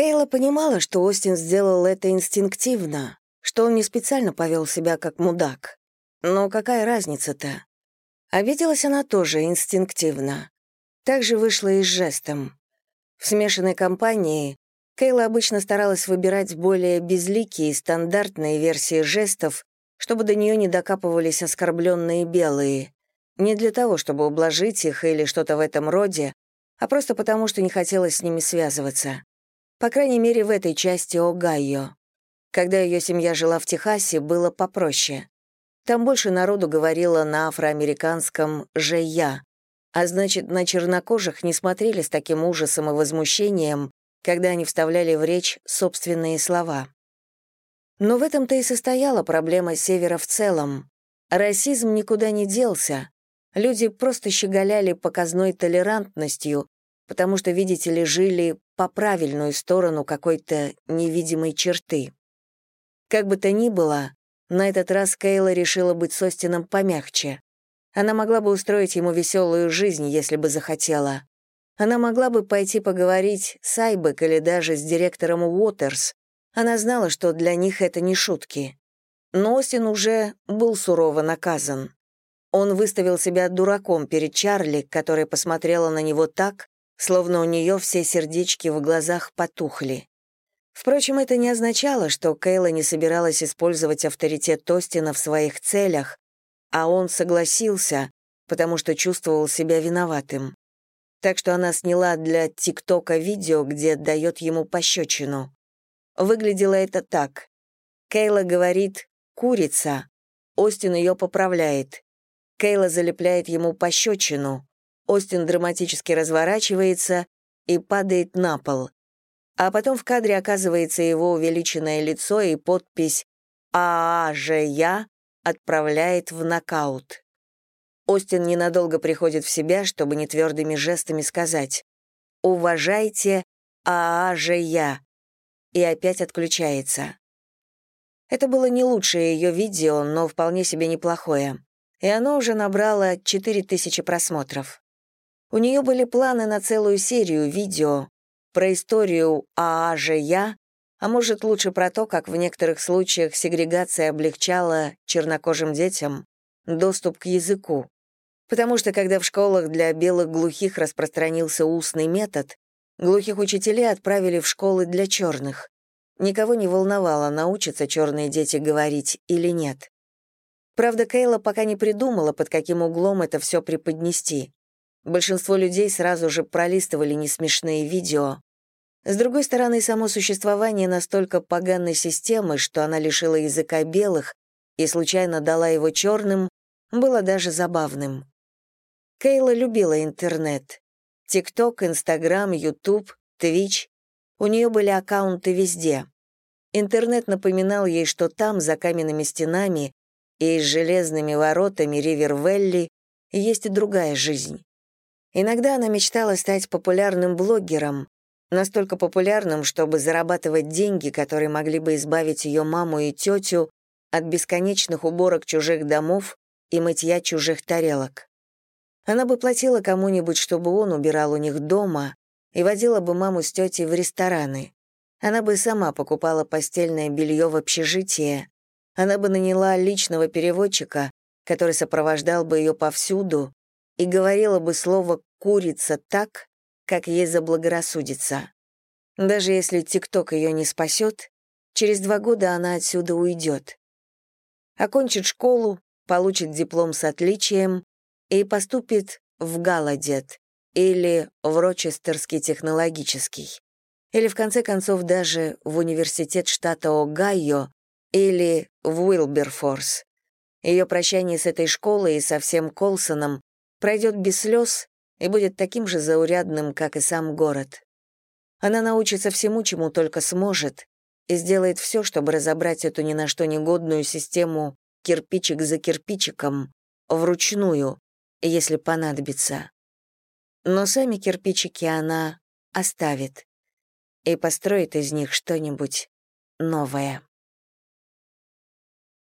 Кейла понимала, что Остин сделал это инстинктивно, что он не специально повел себя как мудак. Но какая разница-то? Обиделась она тоже инстинктивно. Так же вышла и с жестом. В смешанной компании Кейла обычно старалась выбирать более безликие и стандартные версии жестов, чтобы до нее не докапывались оскорбленные белые. Не для того, чтобы ублажить их или что-то в этом роде, а просто потому, что не хотелось с ними связываться. По крайней мере, в этой части Огайо. Когда ее семья жила в Техасе, было попроще. Там больше народу говорило на афроамериканском «же-я», а значит, на чернокожих не смотрели с таким ужасом и возмущением, когда они вставляли в речь собственные слова. Но в этом-то и состояла проблема Севера в целом. Расизм никуда не делся. Люди просто щеголяли показной толерантностью, потому что, видите ли, жили по правильную сторону какой-то невидимой черты. Как бы то ни было, на этот раз Кейла решила быть с Остином помягче. Она могла бы устроить ему веселую жизнь, если бы захотела. Она могла бы пойти поговорить с Айбек или даже с директором Уотерс. Она знала, что для них это не шутки. Но Остин уже был сурово наказан. Он выставил себя дураком перед Чарли, которая посмотрела на него так, словно у нее все сердечки в глазах потухли. Впрочем, это не означало, что Кейла не собиралась использовать авторитет Тостина в своих целях, а он согласился, потому что чувствовал себя виноватым так что она сняла для ТикТока видео, где дает ему пощечину. Выглядело это так. Кейла говорит «курица», Остин ее поправляет. Кейла залепляет ему пощечину, Остин драматически разворачивается и падает на пол. А потом в кадре оказывается его увеличенное лицо и подпись «АА же я» отправляет в нокаут. Остин ненадолго приходит в себя, чтобы нетвердыми жестами сказать «Уважайте, а же я», и опять отключается. Это было не лучшее ее видео, но вполне себе неплохое, и оно уже набрало 4000 просмотров. У нее были планы на целую серию видео про историю «А же я», а может, лучше про то, как в некоторых случаях сегрегация облегчала чернокожим детям доступ к языку. Потому что когда в школах для белых глухих распространился устный метод, глухих учителей отправили в школы для черных. Никого не волновало, научатся черные дети говорить или нет. Правда, Кейла пока не придумала, под каким углом это все преподнести. Большинство людей сразу же пролистывали несмешные видео. С другой стороны, само существование настолько поганой системы, что она лишила языка белых и случайно дала его черным, было даже забавным. Кейла любила интернет. ТикТок, Инстаграм, Ютуб, Твич. У нее были аккаунты везде. Интернет напоминал ей, что там, за каменными стенами и с железными воротами Ривервелли, есть и другая жизнь. Иногда она мечтала стать популярным блогером, настолько популярным, чтобы зарабатывать деньги, которые могли бы избавить ее маму и тетю от бесконечных уборок чужих домов и мытья чужих тарелок. Она бы платила кому-нибудь, чтобы он убирал у них дома, и водила бы маму с тетей в рестораны. Она бы сама покупала постельное белье в общежитие. Она бы наняла личного переводчика, который сопровождал бы ее повсюду и говорила бы слово «курица» так, как ей заблагорассудится. Даже если ТикТок ее не спасет, через два года она отсюда уйдет. Окончит школу, получит диплом с отличием и поступит в Галадет или в Рочестерский технологический, или в конце концов даже в университет штата Огайо или в Уилберфорс. Ее прощание с этой школой и со всем Колсоном пройдет без слез и будет таким же заурядным, как и сам город. Она научится всему, чему только сможет, и сделает все, чтобы разобрать эту ни на что негодную систему кирпичик за кирпичиком, вручную, если понадобится. Но сами кирпичики она оставит и построит из них что-нибудь новое.